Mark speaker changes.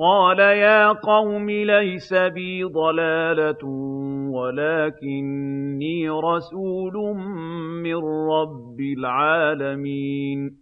Speaker 1: قَالَ يَا قَوْمِ لَيْسَ بِي ضَلَالَةٌ وَلَٰكِنِّي رَسُولٌ مِّن رَّبِّ الْعَالَمِينَ.